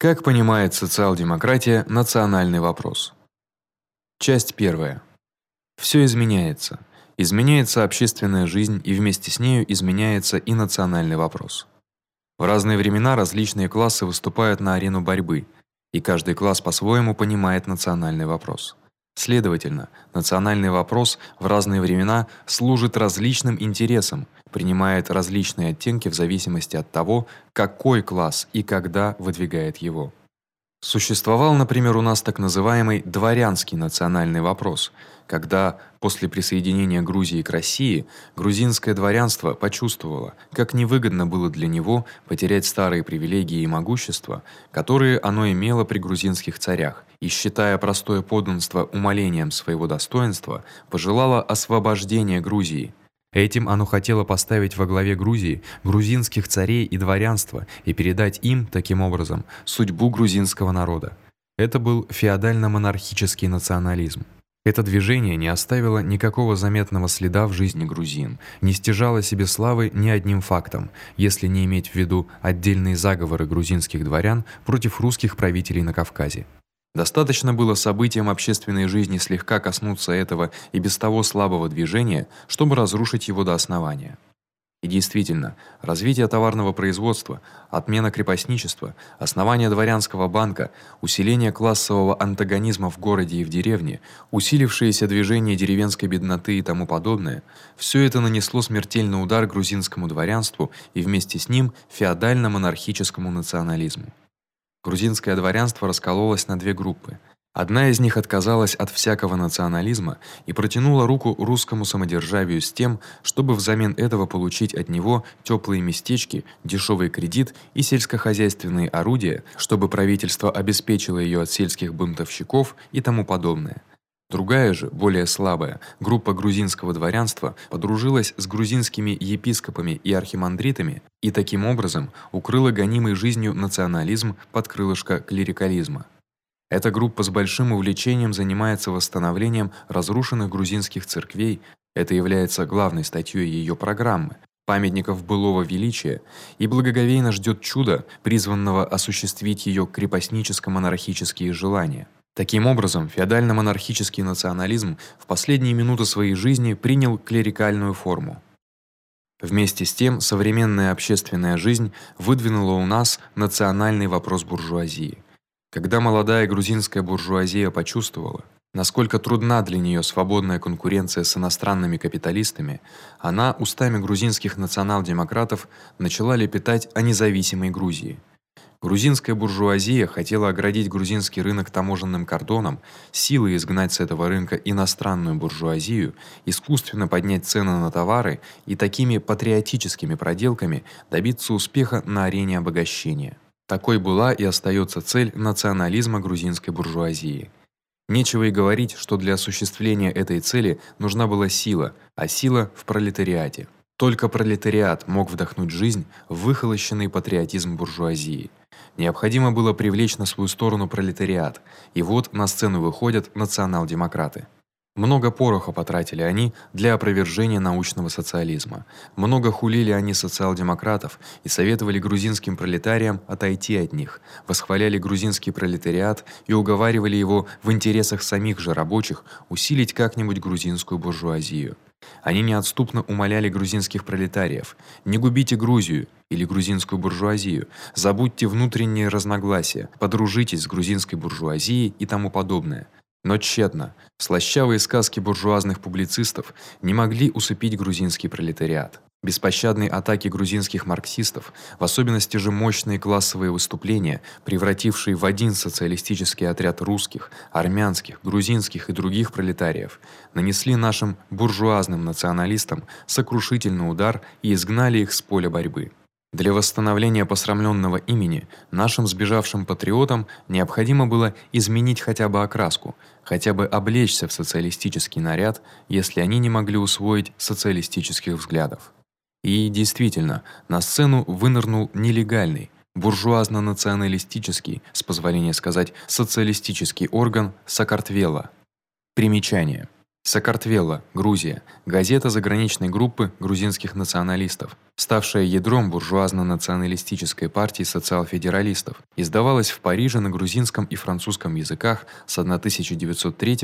Как понимает социал-демократия национальный вопрос? Часть первая. Всё изменяется. Изменяется общественная жизнь, и вместе с нею изменяется и национальный вопрос. В разные времена различные классы выступают на арену борьбы, и каждый класс по-своему понимает национальный вопрос. Следовательно, национальный вопрос в разные времена служит различным интересам, принимает различные оттенки в зависимости от того, какой класс и когда выдвигает его. Существовал, например, у нас так называемый дворянский национальный вопрос, когда после присоединения Грузии к России грузинское дворянство почувствовало, как невыгодно было для него потерять старые привилегии и могущество, которые оно имело при грузинских царях, и считая простое подданство умалением своего достоинства, пожелало освобождения Грузии Этим оно хотело поставить во главе Грузии грузинских царей и дворянство и передать им таким образом судьбу грузинского народа. Это был феодально-монархический национализм. Это движение не оставило никакого заметного следа в жизни грузин, не стяжало себе славы ни одним фактом, если не иметь в виду отдельные заговоры грузинских дворян против русских правителей на Кавказе. Достаточно было событиям общественной жизни слегка коснуться этого и без того слабого движения, чтобы разрушить его до основания. И действительно, развитие товарного производства, отмена крепостничества, основание дворянского банка, усиление классового антагонизма в городе и в деревне, усилившееся движение деревенской бедноты и тому подобное всё это нанесло смертельный удар грузинскому дворянству и вместе с ним феодально-монархическому национализму. Грузинское дворянство раскололось на две группы. Одна из них отказалась от всякого национализма и протянула руку русскому самодержавию с тем, чтобы взамен этого получить от него тёплые местечки, дешёвый кредит и сельскохозяйственные орудия, чтобы правительство обеспечило её от сельских бунтовщиков и тому подобное. Другая же, более слабая, группа грузинского дворянства подружилась с грузинскими епископами и архимандритами и таким образом укрыла гонимый жизнью национализм под крылышко клерикализма. Эта группа с большим увлечением занимается восстановлением разрушенных грузинских церквей. Это является главной статьёй её программы памятников былого величия и благоговейно ждёт чуда, призванного осуществить её крепостническо-монархические желания. Таким образом, феодально-монархический национализм в последние минуты своей жизни принял клерикальную форму. Вместе с тем, современная общественная жизнь выдвинула у нас национальный вопрос буржуазии. Когда молодая грузинская буржуазия почувствовала, насколько трудна для неё свободная конкуренция с иностранными капиталистами, она устами грузинских национал-демократов начала лепетать о независимой Грузии. Грузинская буржуазия хотела оградить грузинский рынок таможенным кордоном, силой изгнать с этого рынка иностранную буржуазию, искусственно поднять цены на товары и такими патриотическими проделками добиться успеха на арене обогащения. Такой была и остаётся цель национализма грузинской буржуазии. Нечего и говорить, что для осуществления этой цели нужна была сила, а сила в пролетариате. Только пролетариат мог вдохнуть жизнь в выхолощенный патриотизм буржуазии. Необходимо было привлечь на свою сторону пролетариат. И вот на сцену выходят национал-демократы. Много пороха потратили они для опровержения научного социализма. Много хулили они социал-демократов и советовали грузинским пролетариям отойти от них. Восхваляли грузинский пролетариат и уговаривали его в интересах самих же рабочих усилить как-нибудь грузинскую буржуазию. Они неотступно умоляли грузинских пролетариев: "Не губите Грузию или грузинскую буржуазию, забудьте внутренние разногласия, подружитесь с грузинской буржуазией и тому подобное". Но тщетно. Слащавые сказки буржуазных публицистов не могли усыпить грузинский пролетариат. Беспощадные атаки грузинских марксистов, в особенности же мощные классовые выступления, превратившие в один социалистический отряд русских, армянских, грузинских и других пролетариев, нанесли нашим буржуазным националистам сокрушительный удар и изгнали их с поля борьбы. Для восстановления посрамлённого имени нашим сбежавшим патриотам необходимо было изменить хотя бы окраску, хотя бы облечься в социалистический наряд, если они не могли усвоить социалистических взглядов. И действительно, на сцену вынырнул нелегальный, буржуазно-националистический, с позволения сказать, социалистический орган Сакартвела. Примечание: Сакартвело, Грузия. Газета заграничной группы грузинских националистов, ставшая ядром буржуазно-националистической партии социал-федералистов. Издавалась в Париже на грузинском и французском языках с 1903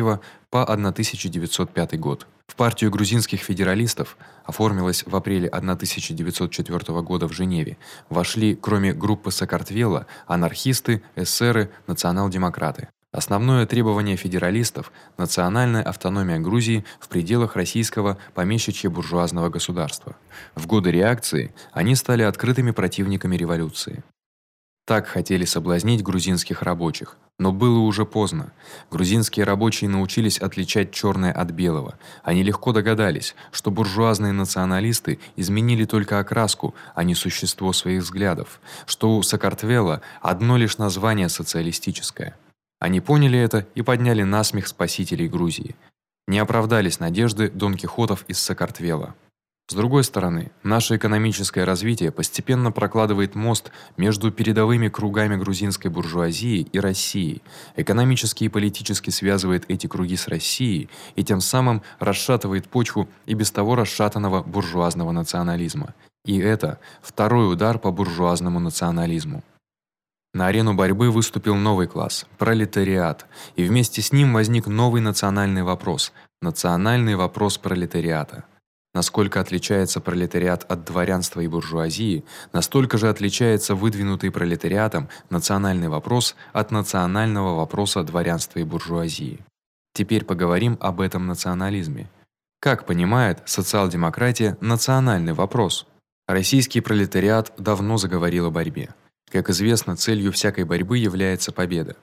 по 1905 год. В партию грузинских федералистов оформилась в апреле 1904 года в Женеве. Вошли, кроме группы Сакартвело, анархисты, эсеры, национал-демократы. Основное требование федералистов национальная автономия Грузии в пределах российского помещичье-буржуазного государства. В годы реакции они стали открытыми противниками революции. Так хотели соблазнить грузинских рабочих, но было уже поздно. Грузинские рабочие научились отличать чёрное от белого. Они легко догадались, что буржуазные националисты изменили только окраску, а не существо своих взглядов, что у Сакартвела одно лишь название социалистическое. Они поняли это и подняли насмех спасителей Грузии. Не оправдались надежды Дон Кихотов из Сакартвела. С другой стороны, наше экономическое развитие постепенно прокладывает мост между передовыми кругами грузинской буржуазии и Россией. Экономически и политически связывает эти круги с Россией и тем самым расшатывает почву и без того расшатанного буржуазного национализма. И это второй удар по буржуазному национализму. На арену борьбы выступил новый класс пролетариат, и вместе с ним возник новый национальный вопрос национальный вопрос пролетариата. Насколько отличается пролетариат от дворянства и буржуазии, настолько же отличается выдвинутый пролетариатом национальный вопрос от национального вопроса дворянства и буржуазии. Теперь поговорим об этом национализме. Как понимает социал-демократия национальный вопрос? Российский пролетариат давно заговорил о борьбе. Как известно, целью всякой борьбы является победа.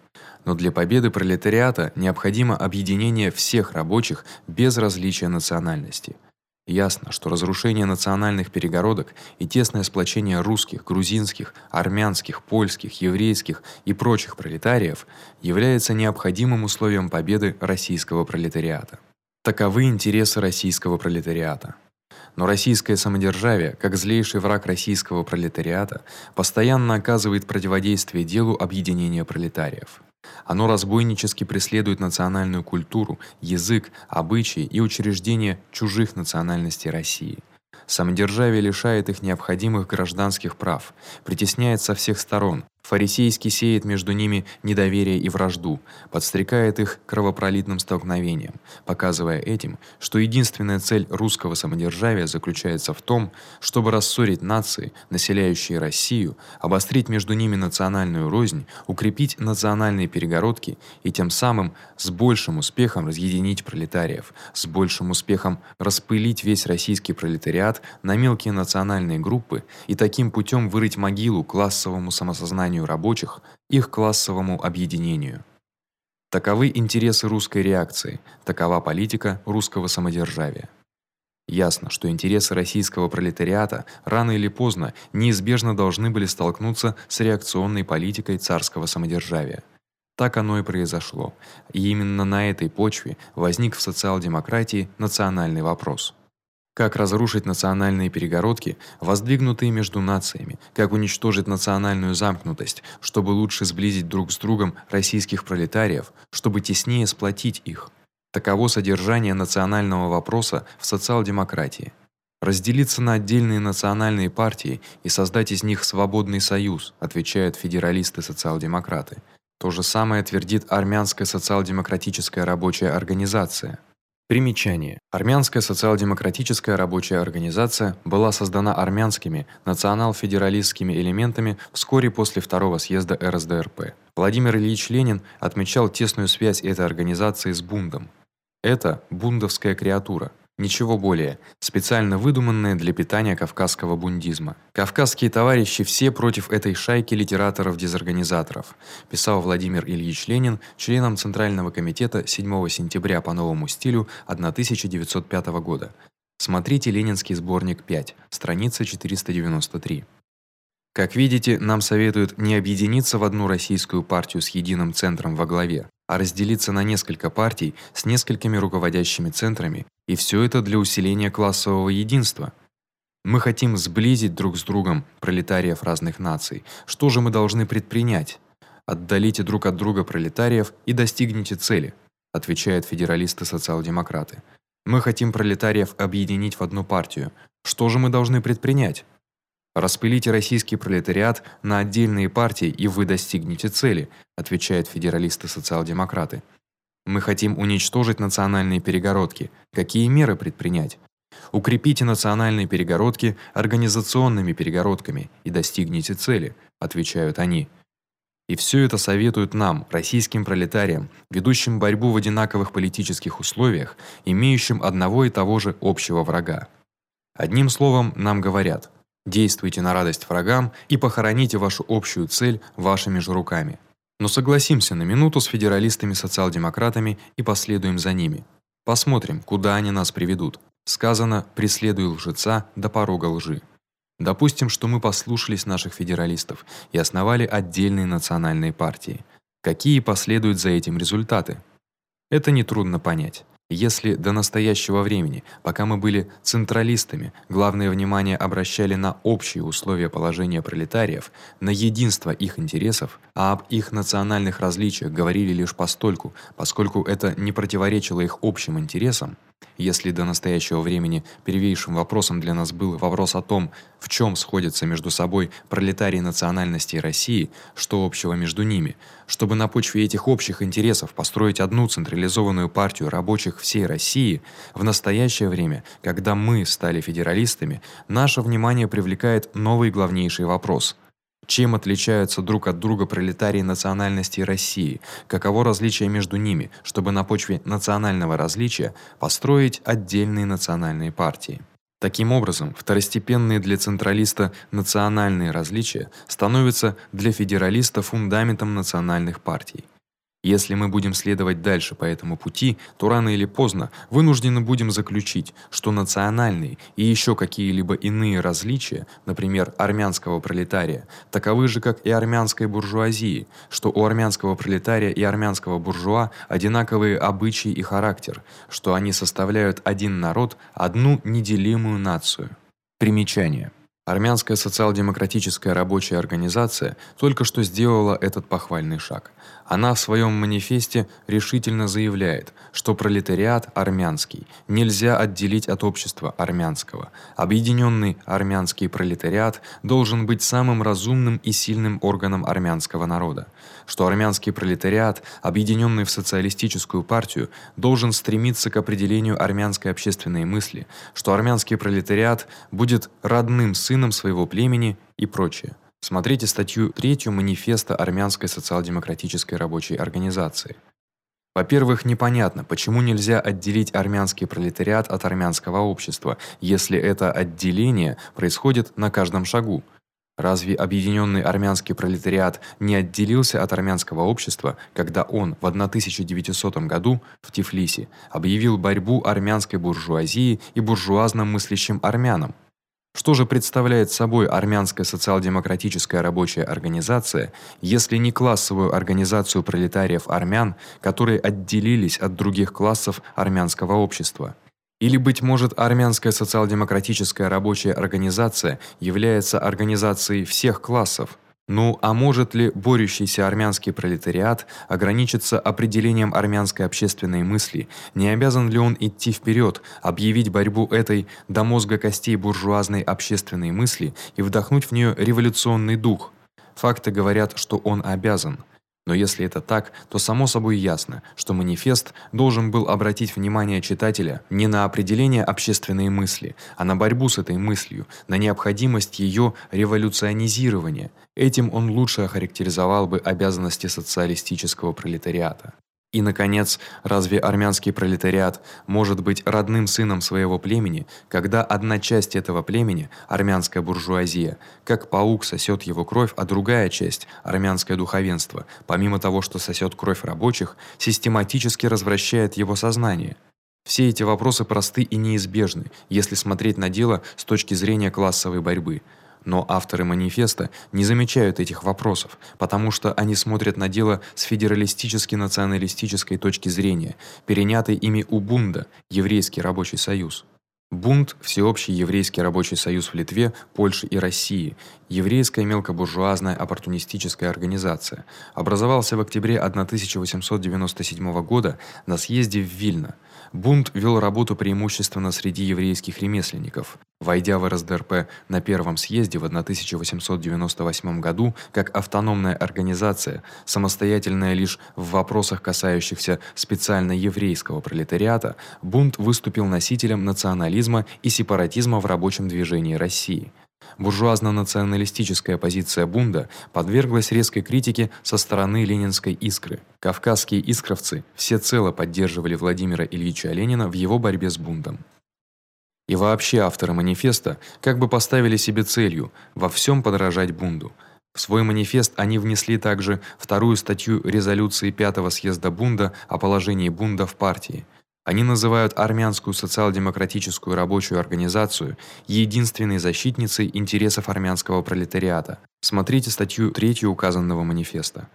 Но для победы пролетариата необходимо объединение всех рабочих без различия национальности. Ясно, что разрушение национальных перегородок и тесное сплочение русских, грузинских, армянских, польских, еврейских и прочих пролетариев является необходимым условием победы российского пролетариата. Таковы интересы российского пролетариата. Но российское самодержавие, как злейший враг российского пролетариата, постоянно оказывает противодействие делу объединения пролетариев. Оно разбойнически преследует национальную культуру, язык, обычаи и учреждения чужих национальностей России. Самодержавие лишает их необходимых гражданских прав, притесняет со всех сторон, Фарисейски сеет между ними недоверие и вражду, подстрекает их к кровопролитным столкновениям, показывая этим, что единственная цель русского самодержавия заключается в том, чтобы рассорить нации, населяющие Россию, обострить между ними национальную рознь, укрепить национальные перегородки и тем самым с большим успехом разъединить пролетариев, с большим успехом распылить весь российский пролетариат на мелкие национальные группы и таким путём вырыть могилу классовому самосознанию сознанию рабочих, их классовому объединению. Таковы интересы русской реакции, такова политика русского самодержавия. Ясно, что интересы российского пролетариата рано или поздно неизбежно должны были столкнуться с реакционной политикой царского самодержавия. Так оно и произошло. И именно на этой почве возник в социал-демократии национальный вопрос. Как разрушить национальные перегородки, воздвигнутые между нациями, как уничтожить национальную замкнутость, чтобы лучше сблизить друг с другом российских пролетариев, чтобы теснее сплотить их. Таково содержание национального вопроса в социал-демократии. Разделиться на отдельные национальные партии и создать из них свободный союз, отвечают федералисты-социал-демократы. То же самое твердит армянская социал-демократическая рабочая организация. Примечание. Армянская социал-демократическая рабочая организация была создана армянскими национал-федералистскими элементами вскоре после второго съезда РСДРП. Владимир Ильич Ленин отмечал тесную связь этой организации с Бундом. Это бундовская креатура, Ничего более, специально выдуманное для питания кавказского бундизма. Кавказские товарищи все против этой шайки литераторов-дезорганизаторов, писал Владимир Ильич Ленин членам Центрального комитета 7 сентября по новому стилю 1905 года. Смотрите Ленинский сборник 5, страница 493. Как видите, нам советуют не объединиться в одну российскую партию с единым центром во главе, а разделиться на несколько партий с несколькими руководящими центрами, и всё это для усиления классового единства. Мы хотим сблизить друг с другом пролетариев разных наций. Что же мы должны предпринять? Отдалите друг от друга пролетариев и достигнете цели, отвечают федералисты-социал-демократы. Мы хотим пролетариев объединить в одну партию. Что же мы должны предпринять? Распылите российский пролетариат на отдельные партии, и вы достигнете цели, отвечают федералисты-социал-демократы. Мы хотим уничтожить национальные перегородки. Какие меры предпринять? Укрепите национальные перегородки организационными перегородками и достигнете цели, отвечают они. И все это советуют нам, российским пролетариям, ведущим борьбу в одинаковых политических условиях, имеющим одного и того же общего врага. Одним словом, нам говорят: действуйте на радость врагам и похороните вашу общую цель вашими же руками. Но согласимся на минуту с федералистами-социал-демократами и последуем за ними. Посмотрим, куда они нас приведут. Сказано: преследуй лжеца до порога лжи. Допустим, что мы послушались наших федералистов и основали отдельные национальные партии. Какие последуют за этим результаты? Это не трудно понять. Если до настоящего времени, пока мы были централистами, главное внимание обращали на общие условия положения пролетариев, на единство их интересов, а об их национальных различиях говорили лишь постольку, поскольку это не противоречило их общим интересам, если до настоящего времени первейшим вопросом для нас был вопрос о том, в чём сходятся между собой пролетарии национальностей России, что общего между ними, чтобы на почве этих общих интересов построить одну централизованную партию рабочих всей России, в настоящее время, когда мы стали федералистами, наше внимание привлекает новый главнейший вопрос: чем отличаются друг от друга пролетарии национальностей России? Каково различие между ними, чтобы на почве национального различия построить отдельные национальные партии? Таким образом, второстепенные для централиста национальные различия становятся для федералиста фундаментом национальных партий. Если мы будем следовать дальше по этому пути, то рано или поздно вынуждены будем заключить, что национальные и ещё какие-либо иные различия, например, армянского пролетария, таковы же, как и армянской буржуазии, что у армянского пролетария и армянского буржуа одинаковые обычаи и характер, что они составляют один народ, одну неделимую нацию. Примечание: Армянская социал-демократическая рабочая организация только что сделала этот похвальный шаг. Она в своём манифесте решительно заявляет, что пролетариат армянский нельзя отделить от общества армянского. Объединённый армянский пролетариат должен быть самым разумным и сильным органом армянского народа, что армянский пролетариат, объединённый в социалистическую партию, должен стремиться к определению армянской общественной мысли, что армянский пролетариат будет родным сыном своего племени и прочее. Смотрите статью 3 манифеста армянской социал-демократической рабочей организации. Во-первых, непонятно, почему нельзя отделить армянский пролетариат от армянского общества, если это отделение происходит на каждом шагу. Разве объединённый армянский пролетариат не отделился от армянского общества, когда он в 1900 году в Тифлисе объявил борьбу армянской буржуазии и буржуазно мыслящим армянам? Что же представляет собой армянская социал-демократическая рабочая организация, если не классовую организацию пролетариев армян, которые отделились от других классов армянского общества? Или быть может, армянская социал-демократическая рабочая организация является организацией всех классов? Ну, а может ли борющийся армянский пролетариат ограничиться определением армянской общественной мысли? Не обязан ли он идти вперед, объявить борьбу этой до мозга костей буржуазной общественной мысли и вдохнуть в неё революционный дух? Факты говорят, что он обязан. Но если это так, то само собой ясно, что манифест должен был обратить внимание читателя не на определение общественной мысли, а на борьбу с этой мыслью, на необходимость её революционизирования. Этим он лучше охарактеризовал бы обязанности социалистического пролетариата. И наконец, разве армянский пролетариат может быть родным сыном своего племени, когда одна часть этого племени, армянская буржуазия, как паук сосёт его кровь, а другая часть, армянское духовенство, помимо того, что сосёт кровь рабочих, систематически развращает его сознание? Все эти вопросы просты и неизбежны, если смотреть на дело с точки зрения классовой борьбы. Но авторы манифеста не замечают этих вопросов, потому что они смотрят на дело с федералистически-националистической точки зрения, перенятой ими у Бунда, еврейский рабочий союз. Бунт Всеобщий еврейский рабочий союз в Литве, Польше и России, еврейская мелкобуржуазная оппортунистическая организация, образовался в октябре 1897 года на съезде в Вильно. Бунт вел работу преимущественно среди еврейских ремесленников. Войдя в РСДРП на первом съезде в 1898 году как автономная организация, самостоятельная лишь в вопросах, касающихся специально еврейского пролетариата, бунт выступил носителем национализма и сепаратизма в рабочем движении России. Буржуазно-националистическая позиция Бунда подверглась резкой критике со стороны ленинской искры. Кавказские искровцы всецело поддерживали Владимира Ильича Ленина в его борьбе с Бундом. И вообще авторы манифеста как бы поставили себе целью во всем подражать Бунду. В свой манифест они внесли также вторую статью резолюции пятого съезда Бунда о положении Бунда в партии. Они называют армянскую социал-демократическую рабочую организацию единственной защитницей интересов армянского пролетариата. Смотрите статью 3 указанного манифеста.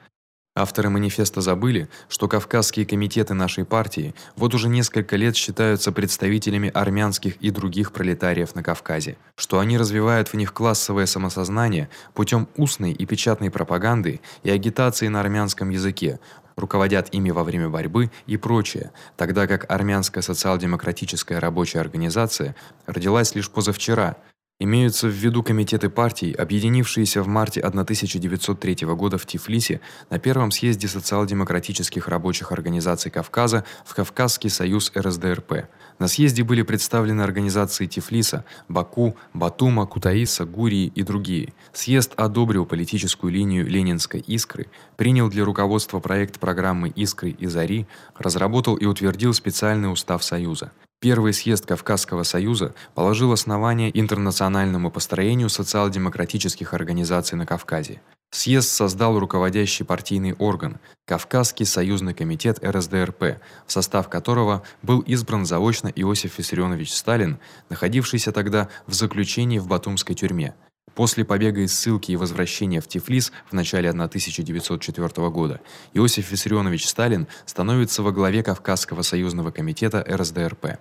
Авторы манифеста забыли, что кавказские комитеты нашей партии вот уже несколько лет считаются представителями армянских и других пролетариев на Кавказе, что они развивают в них классовое самосознание путем устной и печатной пропаганды и агитации на армянском языке, руководят ими во время борьбы и прочее, тогда как армянская социал-демократическая рабочая организация родилась лишь позавчера Имеются в виду комитеты партий, объединившиеся в марте 1903 года в Тифлисе на первом съезде социал-демократических рабочих организаций Кавказа в Кавказский союз РСДРП. На съезде были представлены организации Тифлиса, Баку, Батума, Кутаиса, Гурии и другие. Съезд одобрил политическую линию Ленинской искры, принял для руководства проект программы Искры и Зари, разработал и утвердил специальный устав союза. Первый съезд Кавказского союза положил основание интернациональному построению социал-демократических организаций на Кавказе. Съезд создал руководящий партийный орган Кавказский союзный комитет РСДРП, в состав которого был избран заочно Иосиф Виссарионович Сталин, находившийся тогда в заключении в Батумской тюрьме. После побега из ссылки и возвращения в Тифлис в начале 1904 года Иосиф Виссарионович Сталин становится во главе Кавказского союзного комитета РСДРП.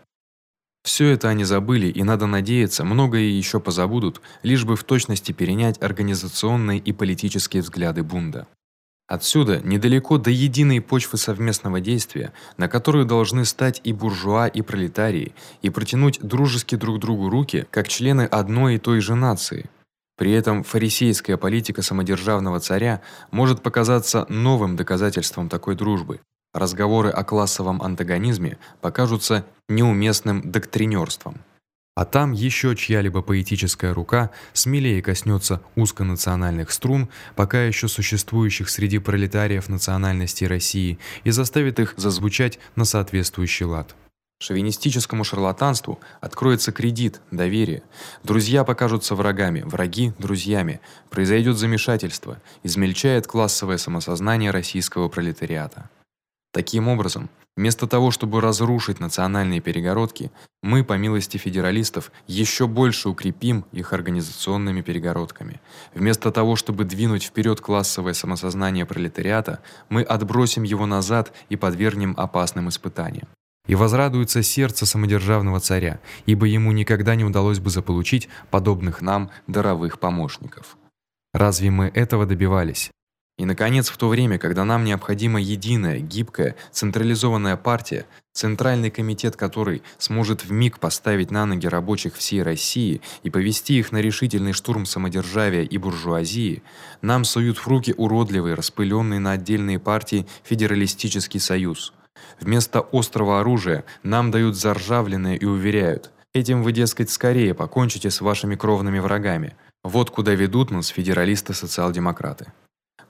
Всё это они забыли, и надо надеяться, многое ещё позабудут, лишь бы в точности перенять организационные и политические взгляды Бунда. Отсюда недалеко до единой почвы совместного действия, на которую должны стать и буржуа, и пролетарии, и протянуть дружески друг другу руки, как члены одной и той же нации. При этом фарисейская политика самодержавного царя может показаться новым доказательством такой дружбы. Разговоры о классовом антагонизме покажутся неуместным доктринёрством. А там ещё чья-либо поэтическая рука смелее коснётся узконациональных струн, пока ещё существующих среди пролетариев национальностей России, и заставит их зазвучать на соответствующий лад. Шовинистическому шарлатанству откроется кредит, доверие. Друзья покажутся врагами, враги друзьями. Произойдёт замешательство, измельчает классовое самосознание российского пролетариата. Таким образом, вместо того, чтобы разрушить национальные перегородки, мы, по милости федералистов, ещё больше укрепим их организационными перегородками. Вместо того, чтобы двинуть вперёд классовое самосознание пролетариата, мы отбросим его назад и подвергнем опасным испытаниям. И возрадуется сердце самодержавного царя, ибо ему никогда не удалось бы заполучить подобных нам даровых помощников. Разве мы этого добивались? И наконец, в то время, когда нам необходима единая, гибкая, централизованная партия, центральный комитет которой сможет вмиг поставить на ноги рабочих всей России и повести их на решительный штурм самодержавия и буржуазии, нам суют в руки уродливый, распылённый на отдельные партии федералистический союз. Вместо острого оружия нам дают заржавленное и уверяют: этим вы, дескать, скорее покончите с вашими кровными врагами. Вот куда ведут нас федералисты-социал-демократы.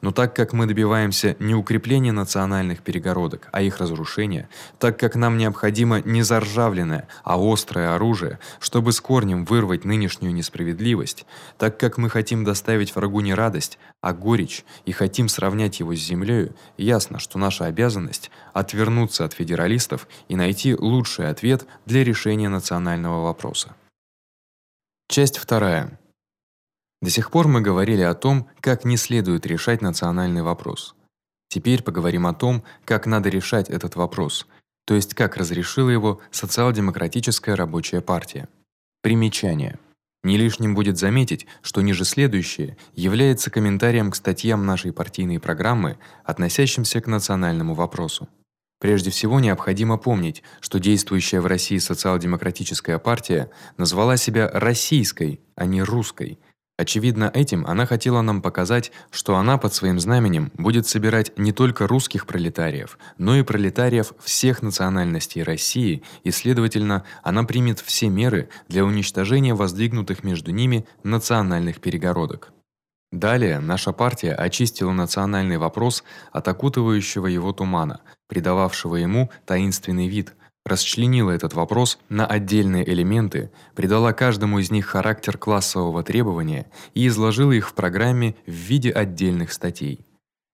Но так как мы добиваемся не укрепления национальных перегородок, а их разрушения, так как нам необходимо не заржавленное, а острое оружие, чтобы с корнем вырвать нынешнюю несправедливость, так как мы хотим доставить врагу не радость, а горечь и хотим сравнять его с землёю, ясно, что наша обязанность отвернуться от федералистов и найти лучший ответ для решения национального вопроса. Часть вторая. До сих пор мы говорили о том, как не следует решать национальный вопрос. Теперь поговорим о том, как надо решать этот вопрос, то есть как разрешила его социал-демократическая рабочая партия. Примечание. Не лишним будет заметить, что ниже следующее является комментарием к статьям нашей партийной программы, относящимся к национальному вопросу. Прежде всего необходимо помнить, что действующая в России социал-демократическая партия назвала себя российской, а не русской. Очевидно, этим она хотела нам показать, что она под своим знаменем будет собирать не только русских пролетариев, но и пролетариев всех национальностей России, и, следовательно, она примет все меры для уничтожения воздвигнутых между ними национальных перегородок. Далее наша партия очистила национальный вопрос от окутывающего его тумана, придававшего ему таинственный вид, расчленила этот вопрос на отдельные элементы, придала каждому из них характер классового требования и изложила их в программе в виде отдельных статей.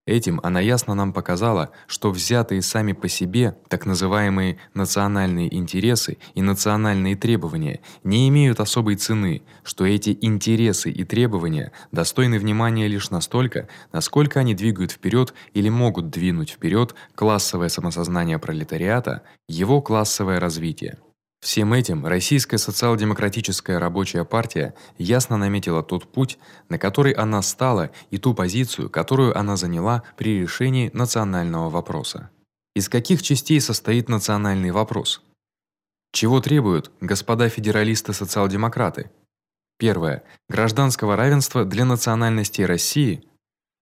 Этим она ясно нам показала, что взятые сами по себе так называемые национальные интересы и национальные требования не имеют особой цены, что эти интересы и требования достойны внимания лишь настолько, насколько они двигают вперед или могут двинуть вперед классовое самосознание пролетариата, его классовое развитие. Всем этим Российская социал-демократическая рабочая партия ясно наметила тот путь, на который она стала, и ту позицию, которую она заняла при решении национального вопроса. Из каких частей состоит национальный вопрос? Чего требуют господа федералисты-социал-демократы? Первое гражданского равенства для национальностей России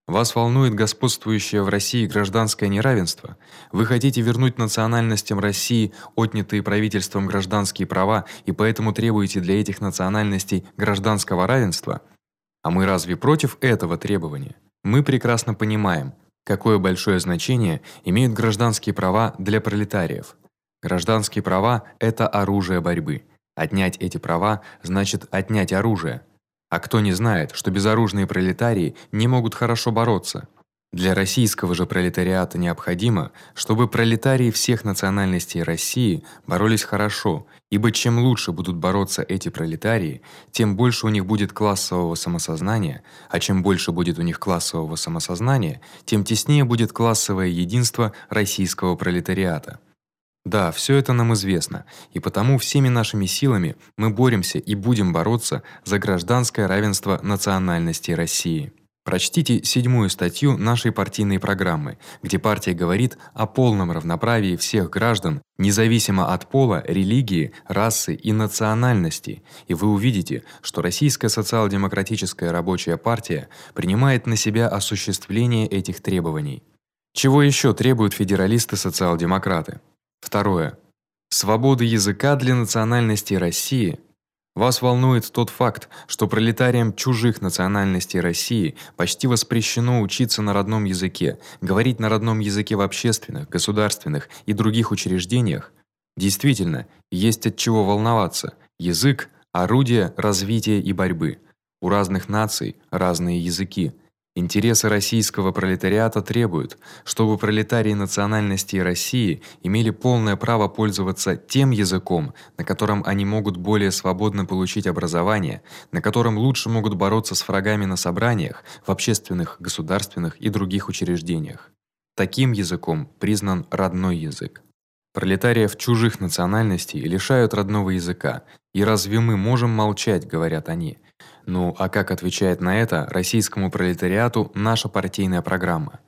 вас волнует господствующее в России гражданское неравенство. Вы хотите вернуть национальностям России отнятые правительством гражданские права и поэтому требуете для этих национальностей гражданского равенства? А мы разве против этого требования? Мы прекрасно понимаем, какое большое значение имеют гражданские права для пролетариев. Гражданские права это оружие борьбы. Отнять эти права значит отнять оружие. А кто не знает, что безоружные пролетарии не могут хорошо бороться? Для российского же пролетариата необходимо, чтобы пролетарии всех национальностей России боролись хорошо, ибо чем лучше будут бороться эти пролетарии, тем больше у них будет классового самосознания, а чем больше будет у них классового самосознания, тем теснее будет классовое единство российского пролетариата. Да, всё это нам известно, и потому всеми нашими силами мы боремся и будем бороться за гражданское равенство национальностей России. Прочтите седьмую статью нашей партийной программы, где партия говорит о полном равноправии всех граждан, независимо от пола, религии, расы и национальности, и вы увидите, что Российская социал-демократическая рабочая партия принимает на себя осуществление этих требований. Чего ещё требуют федералисты-социал-демократы? Второе. Свобода языка для национальностей России. Вас волнует тот факт, что пролетариям чужих национальностей России почти воспрещено учиться на родном языке, говорить на родном языке в общественных, государственных и других учреждениях. Действительно, есть от чего волноваться. Язык орудие развития и борьбы. У разных наций разные языки. Интересы российского пролетариата требуют, чтобы пролетарии национальностей России имели полное право пользоваться тем языком, на котором они могут более свободно получить образование, на котором лучше могут бороться с врагами на собраниях, в общественных, государственных и других учреждениях. Таким языком признан родной язык. Пролетариев чужих национальностей лишают родного языка, и разве мы можем молчать, говорят они? Ну, а как отвечает на это российскому пролетариату наша партийная программа?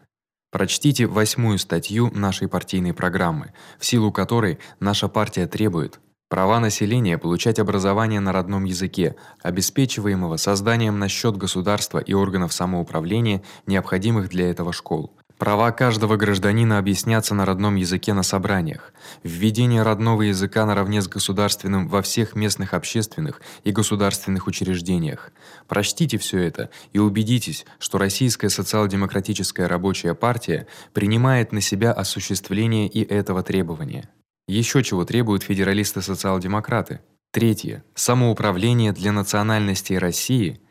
Прочтите восьмую статью нашей партийной программы, в силу которой наша партия требует права населения получать образование на родном языке, обеспечиваемого созданием на счёт государства и органов самоуправления необходимых для этого школ. Права каждого гражданина объясняться на родном языке на собраниях. Введение родного языка наравне с государственным во всех местных общественных и государственных учреждениях. Прочтите всё это и убедитесь, что Российская социал-демократическая рабочая партия принимает на себя осуществление и этого требования. Ещё чего требуют федералисты-социал-демократы? Третье самоуправление для национальностей России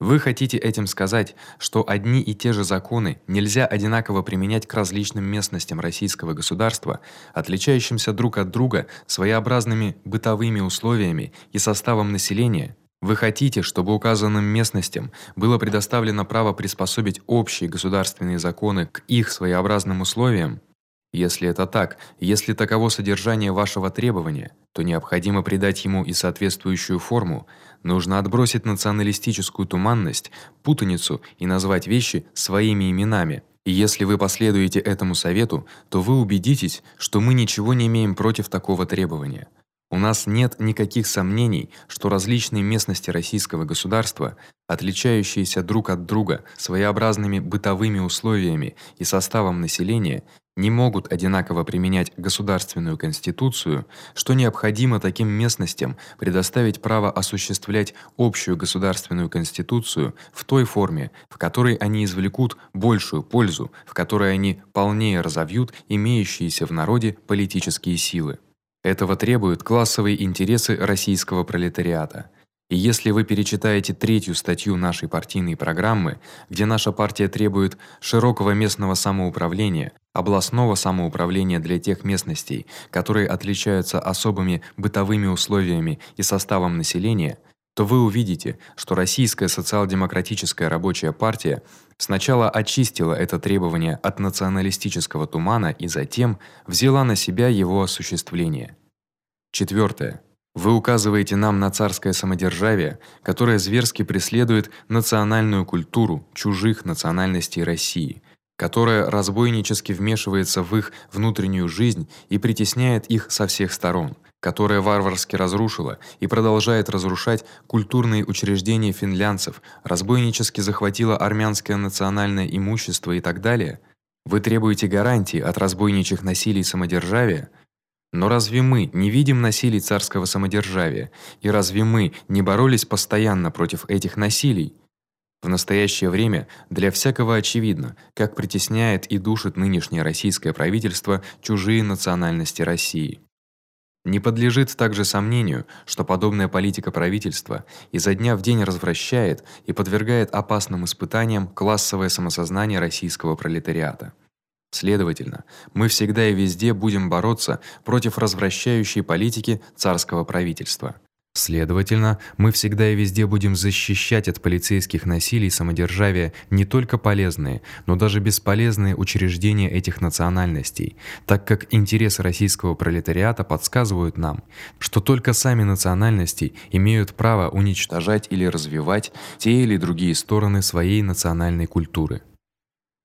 вы хотите этим сказать, что одни и те же законы нельзя одинаково применять к различным местностям российского государства, отличающимся друг от друга своеобразными бытовыми условиями и составом населения? Вы хотите, чтобы указанным местностям было предоставлено право приспособить общие государственные законы к их своеобразным условиям? Если это так, если таково содержание вашего требования, то необходимо придать ему и соответствующую форму. Нужно отбросить националистическую туманность, путаницу и назвать вещи своими именами. И если вы последуете этому совету, то вы убедитесь, что мы ничего не имеем против такого требования. У нас нет никаких сомнений, что различные местности российского государства, отличающиеся друг от друга своеобразными бытовыми условиями и составом населения, не могут одинаково применять государственную конституцию, что необходимо таким местностям предоставить право осуществлять общую государственную конституцию в той форме, в которой они извлекут большую пользу, в которой они полнее разовьют имеющиеся в народе политические силы. Этого требуют классовые интересы российского пролетариата. И если вы перечитаете третью статью нашей партийной программы, где наша партия требует широкого местного самоуправления, областного самоуправления для тех местностей, которые отличаются особыми бытовыми условиями и составом населения, то вы увидите, что Российская социал-демократическая рабочая партия сначала очистила это требование от националистического тумана и затем взяла на себя его осуществление. Четвёртое. Вы указываете нам на царское самодержавие, которое зверски преследует национальную культуру чужих национальностей России, которое разбойнически вмешивается в их внутреннюю жизнь и притесняет их со всех сторон – которая варварски разрушила и продолжает разрушать культурные учреждения финлянцев, разбойнически захватила армянское национальное имущество и так далее, вы требуете гарантии от разбойничьих насилий самодержавия? Но разве мы не видим насилий царского самодержавия? И разве мы не боролись постоянно против этих насилий? В настоящее время для всякого очевидно, как притесняет и душит нынешнее российское правительство чужие национальности России. Не подлежит также сомнению, что подобная политика правительства изо дня в день развращает и подвергает опасным испытаниям классовое самосознание российского пролетариата. Следовательно, мы всегда и везде будем бороться против развращающей политики царского правительства. Следовательно, мы всегда и везде будем защищать от полицейских насилий самодержавия не только полезные, но даже бесполезные учреждения этих национальностей, так как интересы российского пролетариата подсказывают нам, что только сами национальности имеют право уничтожать или развивать те или другие стороны своей национальной культуры.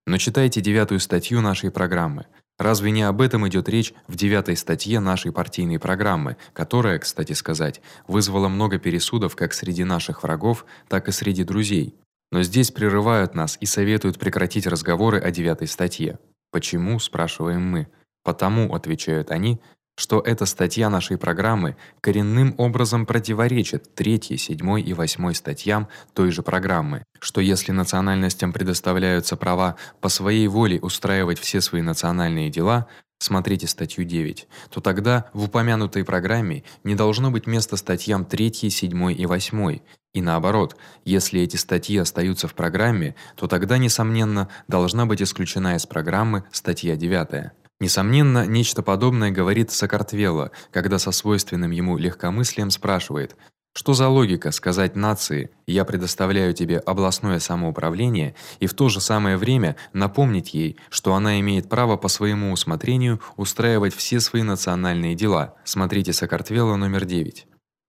Но читайте девятую статью нашей программы. Разве не об этом идёт речь в девятой статье нашей партийной программы, которая, кстати сказать, вызвала много пересудов как среди наших врагов, так и среди друзей? Но здесь прерывают нас и советуют прекратить разговоры о девятой статье. Почему, спрашиваем мы? Потому, отвечают они, что эта статья нашей программы коренным образом противоречит 3, 7 и 8 статьям той же программы, что если национальностям предоставляются права по своей воле устраивать все свои национальные дела, смотрите статью 9, то тогда в упомянутой программе не должно быть места статьям 3, 7 и 8. И наоборот, если эти статьи остаются в программе, то тогда несомненно должна быть исключена из программы статья 9. Несомненно, нечто подобное говорит Сокартвелло, когда со свойственным ему легкомыслием спрашивает: что за логика сказать нации: "Я предоставляю тебе областное самоуправление" и в то же самое время напомнить ей, что она имеет право по своему усмотрению устраивать все свои национальные дела. Смотрите Сокартвелло номер 9.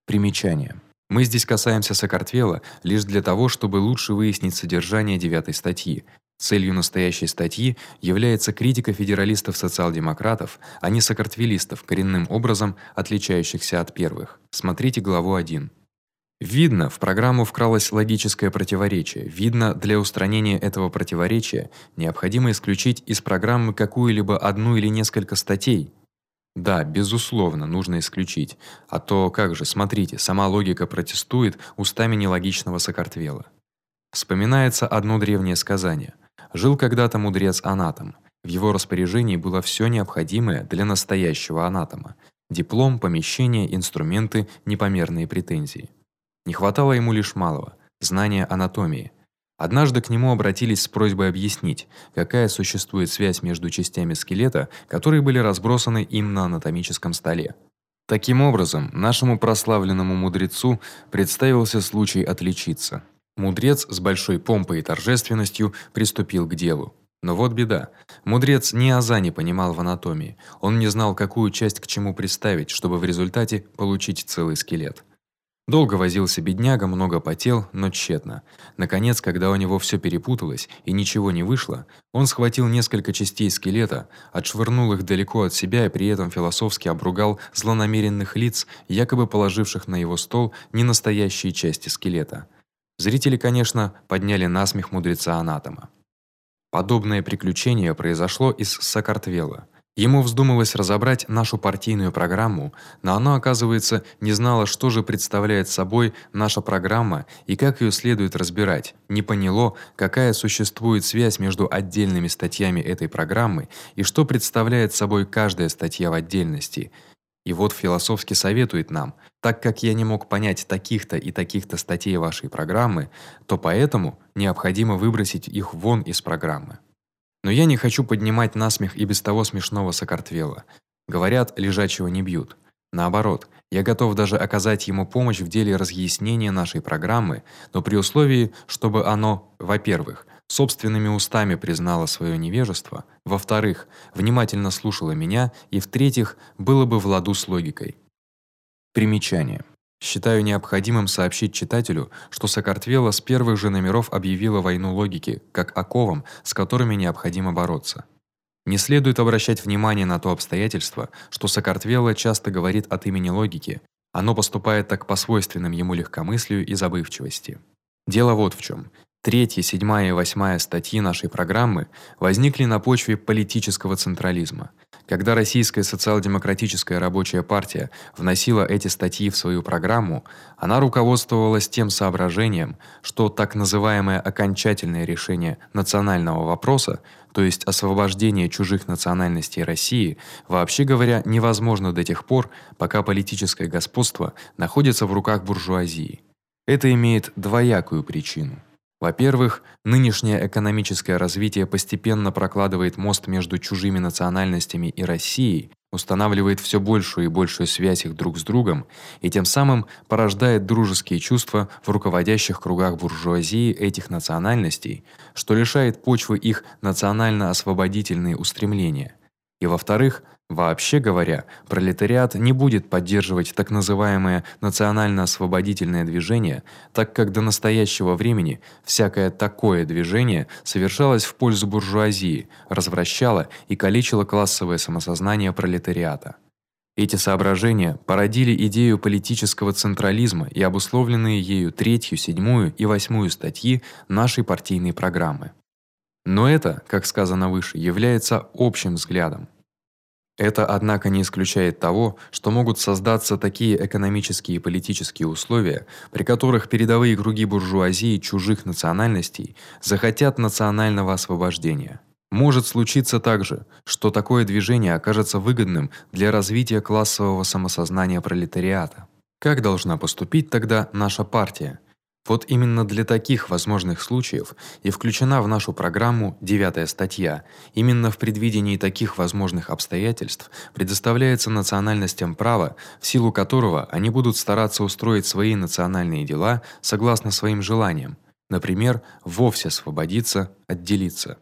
Примечание. Мы здесь касаемся Сокартвелло лишь для того, чтобы лучше выяснить содержание девятой статьи. Целью настоящей статьи является критика федералистов-социал-демократов, а не сокартвелистов, коренным образом отличающихся от первых. Смотрите главу 1. Видно, в программу вкралось логическое противоречие. Видно, для устранения этого противоречия необходимо исключить из программы какую-либо одну или несколько статей. Да, безусловно, нужно исключить. А то как же, смотрите, сама логика протестует устами нелогичного Сокартвела. Вспоминается одно древнее сказание – Жил когда-то мудрец Анатом. В его распоряжении было всё необходимое для настоящего анатома: диплом, помещение, инструменты, непомерные претензии. Не хватало ему лишь малого знания анатомии. Однажды к нему обратились с просьбой объяснить, какая существует связь между частями скелета, которые были разбросаны им на анатомическом столе. Таким образом, нашему прославленному мудрецу представился случай отличиться. Мудрец с большой помпой и торжественностью приступил к делу. Но вот беда. Мудрец ни аза не понимал в анатомии. Он не знал, какую часть к чему приставить, чтобы в результате получить целый скелет. Долго возился бедняга, много потел, но тщетно. Наконец, когда у него всё перепуталось и ничего не вышло, он схватил несколько частей скелета, отшвырнул их далеко от себя и при этом философски обругал злонамеренных лиц, якобы положивших на его стол ненастоящие части скелета. Зрители, конечно, подняли насмех мудреца-анатома. Подобное приключение произошло и с Сакартвелла. Ему вздумалось разобрать нашу партийную программу, но оно, оказывается, не знало, что же представляет собой наша программа и как её следует разбирать. Не поняло, какая существует связь между отдельными статьями этой программы и что представляет собой каждая статья в отдельности. И вот философски советует нам: так как я не мог понять таких-то и таких-то статей вашей программы, то поэтому необходимо выбросить их вон из программы. Но я не хочу поднимать насмех и без того смешного Сокартвела. Говорят, лежачего не бьют. Наоборот, я готов даже оказать ему помощь в деле разъяснения нашей программы, но при условии, чтобы оно, во-первых, собственными устами признало своё невежество, во-вторых, внимательно слушало меня и в-третьих, было бы в ладу с логикой. Примечание. Считаю необходимым сообщить читателю, что Сокартвелла с первых же номеров объявила войну логике, как оковам, с которыми необходимо бороться. Не следует обращать внимание на то обстоятельство, что Сокартвелла часто говорит от имени логики. Оно поступает так по свойственным ему легкомыслию и забывчивости. Дело вот в чём. Третья, седьмая и восьмая статьи нашей программы возникли на почве политического централизма. Когда Российская социал-демократическая рабочая партия вносила эти статьи в свою программу, она руководствовалась тем соображением, что так называемое окончательное решение национального вопроса, то есть освобождение чужих национальностей России, вообще говоря, невозможно до тех пор, пока политическое господство находится в руках буржуазии. Это имеет двоякую причину. Во-первых, нынешнее экономическое развитие постепенно прокладывает мост между чужими национальностями и Россией, устанавливает всё большую и большую связь их друг с другом и тем самым порождает дружеские чувства в руководящих кругах буржуазии этих национальностей, что лишает почвы их национально-освободительные устремления. И во-вторых, Вообще говоря, пролетариат не будет поддерживать так называемое национально-освободительное движение, так как до настоящего времени всякое такое движение совершалось в пользу буржуазии, развращало и калечило классовое самосознание пролетариата. Эти соображения породили идею политического централизма и обусловленные ею третью, седьмую и восьмую статьи нашей партийной программы. Но это, как сказано выше, является общим взглядом. Это, однако, не исключает того, что могут создаться такие экономические и политические условия, при которых передовые круги буржуазии чужих национальностей захотят национального освобождения. Может случиться также, что такое движение окажется выгодным для развития классового самосознания пролетариата. Как должна поступить тогда наша партия? Вот именно для таких возможных случаев и включена в нашу программу девятая статья. Именно в предвидении таких возможных обстоятельств предоставляется национальностям право, в силу которого они будут стараться устроить свои национальные дела согласно своим желаниям, например, вовсе освободиться, отделиться.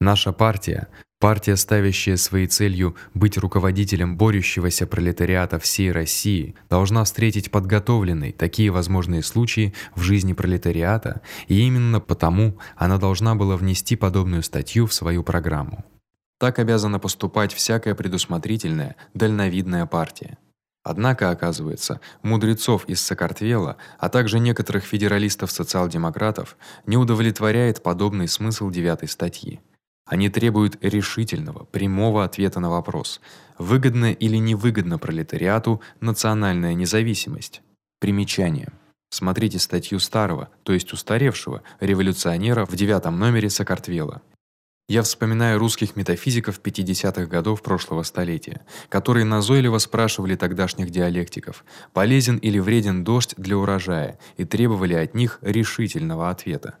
Наша партия Партия, ставящая своей целью быть руководителем борющегося пролетариата всей России, должна встретить подготовленной такие возможные случаи в жизни пролетариата, и именно потому она должна была внести подобную статью в свою программу. Так обязана поступать всякая предусмотрительная, дальновидная партия. Однако, оказывается, мудрецов из Сокартвела, а также некоторых федералистов-социал-демократов не удовлетворяет подобный смысл девятой статьи. Они требуют решительного, прямого ответа на вопрос: выгодна или невыгодна пролетариату национальная независимость. Примечание. Смотрите статью старого, то есть устаревшего революционера в девятом номере Сокартвела. Я вспоминаю русских метафизиков 50-х годов прошлого столетия, которые назойливо спрашивали тогдашних диалектиков, полезен или вреден дождь для урожая, и требовали от них решительного ответа.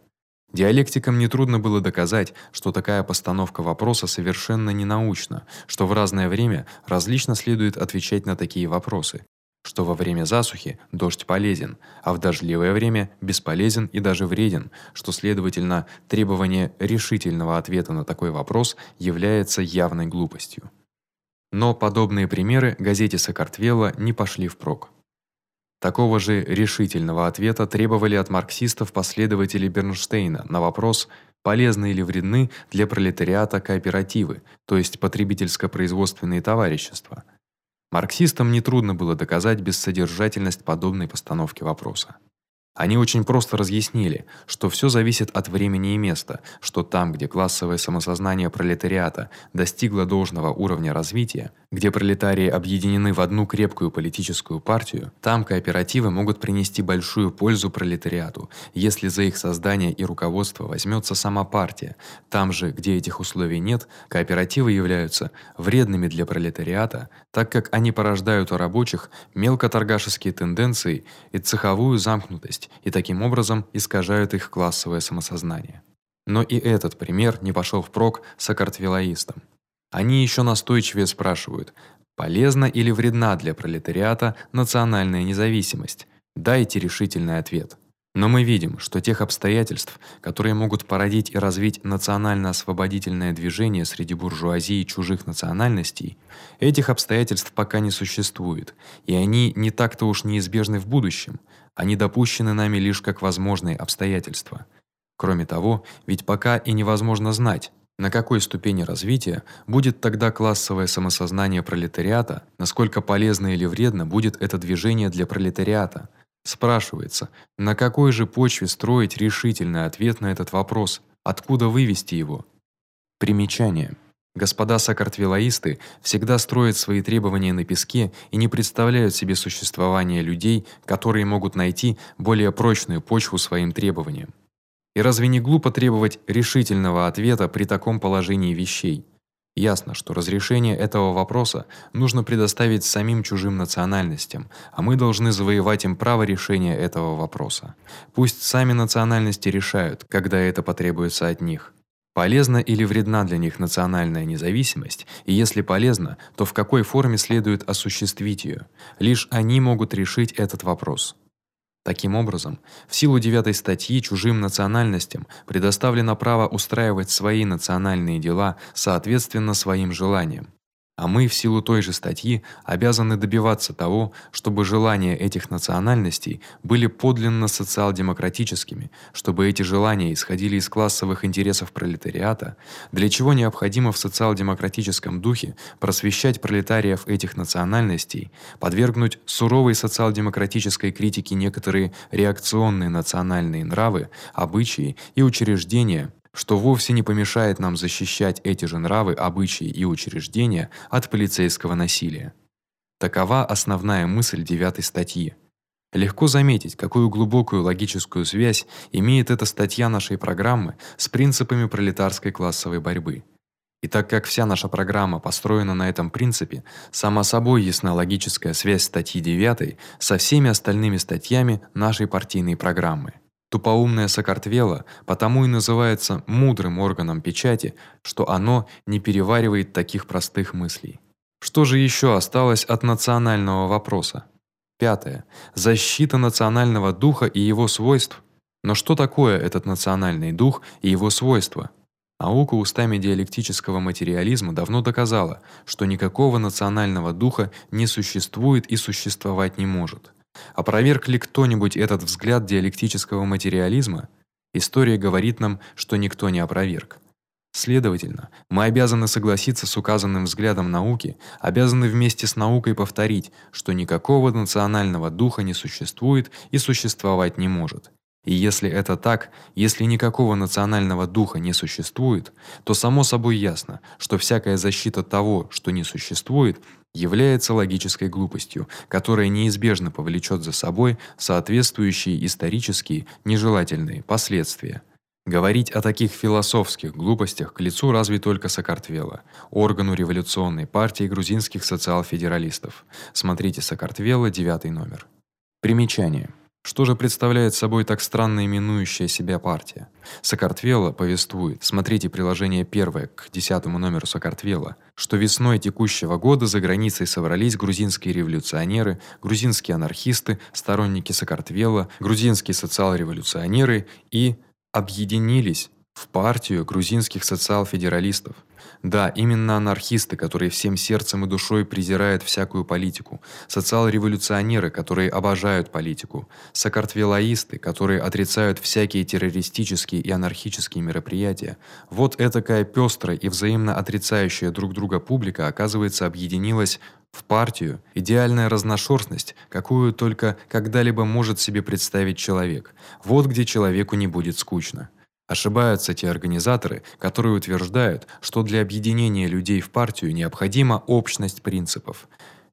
Диалектикам не трудно было доказать, что такая постановка вопроса совершенно ненаучна, что в разное время различно следует отвечать на такие вопросы. что во время засухи дождь полезен, а в дождливое время бесполезен и даже вреден, что следовательно, требование решительного ответа на такой вопрос является явной глупостью. Но подобные примеры газете Сакартвелла не пошли впрок. Такого же решительного ответа требовали от марксистов последователи Бернштейна на вопрос, полезны или вредны для пролетариата кооперативы, то есть потребительско-производственные товарищества. Марксистам не трудно было доказать бессодержательность подобной постановки вопроса. Они очень просто разъяснили, что всё зависит от времени и места, что там, где классовое самосознание пролетариата достигло должного уровня развития, где пролетарии объединены в одну крепкую политическую партию, там кооперативы могут принести большую пользу пролетариату, если за их создание и руководство возьмётся сама партия. Там же, где этих условий нет, кооперативы являются вредными для пролетариата, так как они порождают у рабочих мелкоторгашеские тенденции и цеховую замкнутость и таким образом искажают их классовое самосознание. Но и этот пример не пошёл впрок сакартвелаистам. Они ещё настойчивее спрашивают: полезна или вредна для пролетариата национальная независимость? Дайте решительный ответ. Но мы видим, что тех обстоятельств, которые могут породить и развить национально-освободительное движение среди буржуазии чужих национальностей, этих обстоятельств пока не существует, и они не так-то уж неизбежны в будущем. Они допущены нами лишь как возможные обстоятельства. Кроме того, ведь пока и невозможно знать, на какой ступени развития будет тогда классовое самосознание пролетариата, насколько полезно или вредно будет это движение для пролетариата? Спрашивается, на какой же почве строить решительный ответ на этот вопрос? Откуда вывести его? Примечание. Господа сакартвелаисты всегда строят свои требования на песке и не представляют себе существования людей, которые могут найти более прочную почву своим требованиям. И разве не глупо требовать решительного ответа при таком положении вещей? Ясно, что разрешение этого вопроса нужно предоставить самим чужим национальностям, а мы должны завоевать им право решения этого вопроса. Пусть сами национальности решают, когда это потребуется от них. Полезна или вредна для них национальная независимость, и если полезна, то в какой форме следует осуществить её? Лишь они могут решить этот вопрос. Таким образом, в силу девятой статьи чужим национальностям предоставлено право устраивать свои национальные дела соответственно своим желаниям. А мы в силу той же статьи обязаны добиваться того, чтобы желания этих национальностей были подлинно социал-демократическими, чтобы эти желания исходили из классовых интересов пролетариата, для чего необходимо в социал-демократическом духе просвещать пролетариев этих национальностей, подвергнуть суровой социал-демократической критике некоторые реакционные национальные нравы, обычаи и учреждения, что вовсе не помешает нам защищать эти же нравы, обычаи и учреждения от полицейского насилия. Такова основная мысль девятой статьи. Легко заметить, какую глубокую логическую связь имеет эта статья нашей программы с принципами пролетарской классовой борьбы. И так как вся наша программа построена на этом принципе, сама собой ясна логическая связь статьи 9 со всеми остальными статьями нашей партийной программы. Тупоумное Сакартвело потому и называется мудрым органом печати, что оно не переваривает таких простых мыслей. Что же ещё осталось от национального вопроса? Пятое. Защита национального духа и его свойств. Но что такое этот национальный дух и его свойства? Наука устами диалектического материализма давно доказала, что никакого национального духа не существует и существовать не может. Опроверг ли кто-нибудь этот взгляд диалектического материализма? История говорит нам, что никто не опроверг. Следовательно, мы обязаны согласиться с указанным взглядом науки, обязаны вместе с наукой повторить, что никакого национального духа не существует и существовать не может. И если это так, если никакого национального духа не существует, то само собой ясно, что всякая защита того, что не существует, является логической глупостью, которая неизбежно повлечёт за собой соответствующие исторические нежелательные последствия. Говорить о таких философских глупостях к лицу разве только Сакартвела, органу революционной партии грузинских социал-федералистов. Смотрите Сакартвела, девятый номер. Примечание. Что же представляет собой так странно именующая себя партия? Сакартвела повествует. Смотрите приложение 1 к 10 номеру Сакартвела, что весной текущего года за границей собрались грузинские революционеры, грузинские анархисты, сторонники Сакартвела, грузинские социал-революционеры и объединились в партию грузинских социал-федералистов. Да, именно анархисты, которые всем сердцем и душой презирают всякую политику, социал-революционеры, которые обожают политику, сакартвелаисты, которые отрицают всякие террористические и анархические мероприятия. Вот этакая пёстрая и взаимно отрицающая друг друга публика, оказывается, объединилась в партию, идеальная разношерстность, какую только когда-либо может себе представить человек. Вот где человеку не будет скучно. Ошибаются те организаторы, которые утверждают, что для объединения людей в партию необходима общность принципов.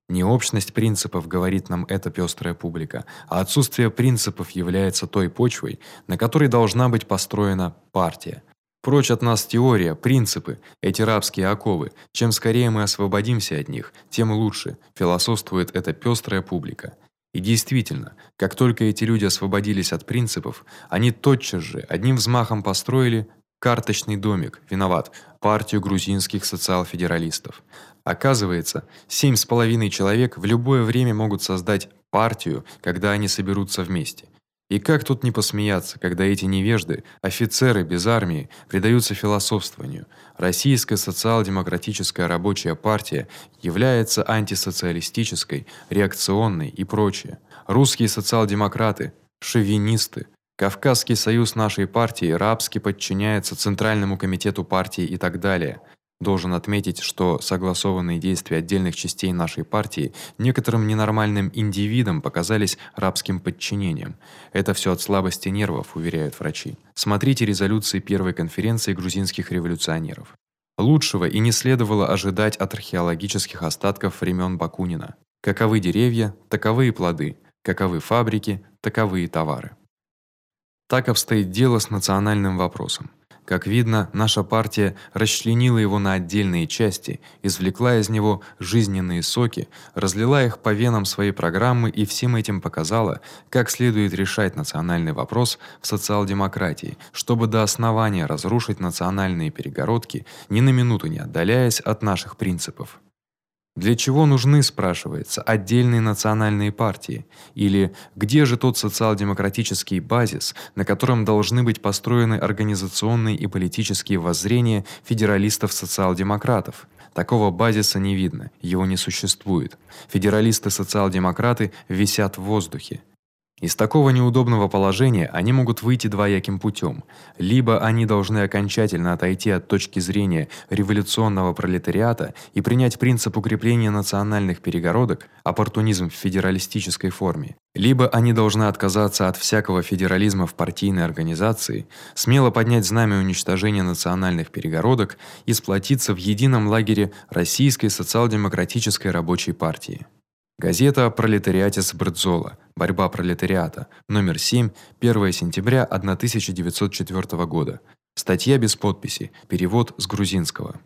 Не общность принципов говорит нам эта пёстрая публика, а отсутствие принципов является той почвой, на которой должна быть построена партия. Прочь от нас теория, принципы, эти рабские оковы. Чем скорее мы освободимся от них, тем лучше, философствует эта пёстрая публика. И действительно, как только эти люди освободились от принципов, они тотчас же одним взмахом построили карточный домик. Виноват партию грузинских социал-федералистов. Оказывается, семь с половиной человек в любое время могут создать партию, когда они соберутся вместе. И как тут не посмеяться, когда эти невежды, офицеры без армии, предаются философствованию. Российская социал-демократическая рабочая партия является антисоциалистической, реакционной и прочее. Русские социал-демократы шовинисты. Кавказский союз нашей партии рабски подчиняется Центральному комитету партии и так далее. Должен отметить, что согласованные действия отдельных частей нашей партии некоторым ненормальным индивидам показались рабским подчинением. Это всё от слабости нервов, уверяют врачи. Смотрите резолюции первой конференции грузинских революционеров. Лучшего и не следовало ожидать от археологических остатков времен Бакунина. Каковы деревья, таковы и плоды, каковы фабрики, таковы и товары. Так обстоит дело с национальным вопросом. Как видно, наша партия расчленила его на отдельные части, извлекла из него жизненные соки, разлила их по венам своей программы и всем этим показала, как следует решать национальный вопрос в социал-демократии, чтобы до основания разрушить национальные перегородки, ни на минуту не отдаляясь от наших принципов. Для чего нужны, спрашивается, отдельные национальные партии? Или где же тот социал-демократический базис, на котором должны быть построены организационные и политические воззрения федералистов-социал-демократов? Такого базиса не видно, его не существует. Федералисты-социал-демократы висят в воздухе. Из такого неудобного положения они могут выйти двояким путём: либо они должны окончательно отойти от точки зрения революционного пролетариата и принять принцип укрепления национальных перегородок, оппортунизм в федералистической форме, либо они должны отказаться от всякого федерализма в партийной организации, смело поднять знамя уничтожения национальных перегородок и сплотиться в едином лагере Российской социал-демократической рабочей партии. Газета о пролетариате. Борьба пролетариата. Номер 7, 1 сентября 1904 года. Статья без подписи. Перевод с грузинского.